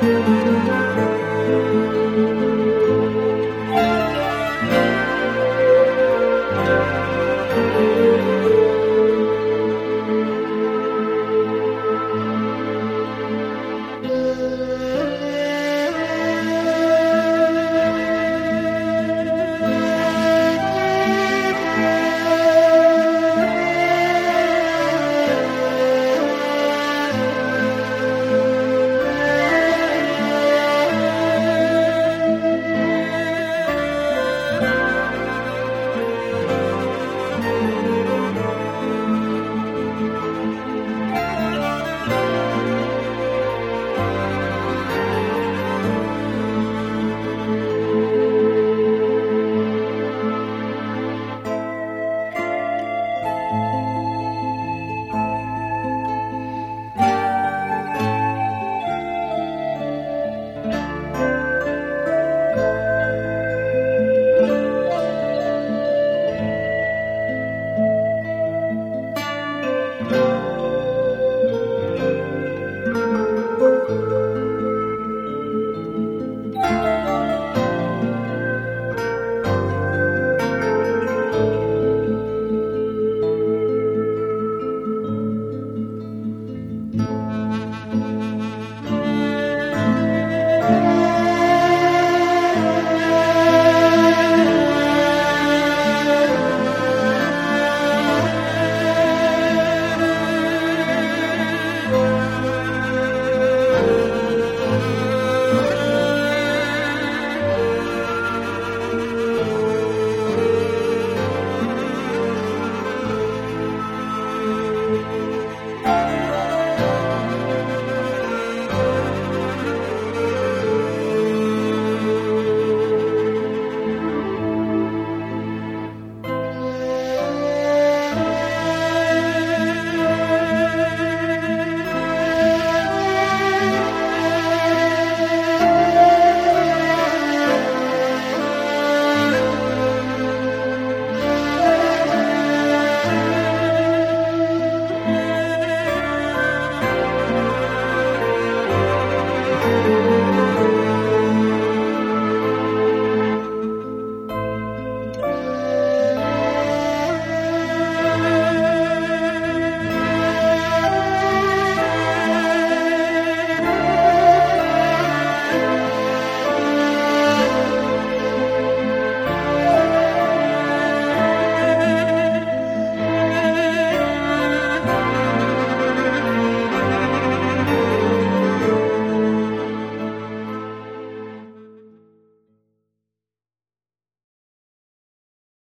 Música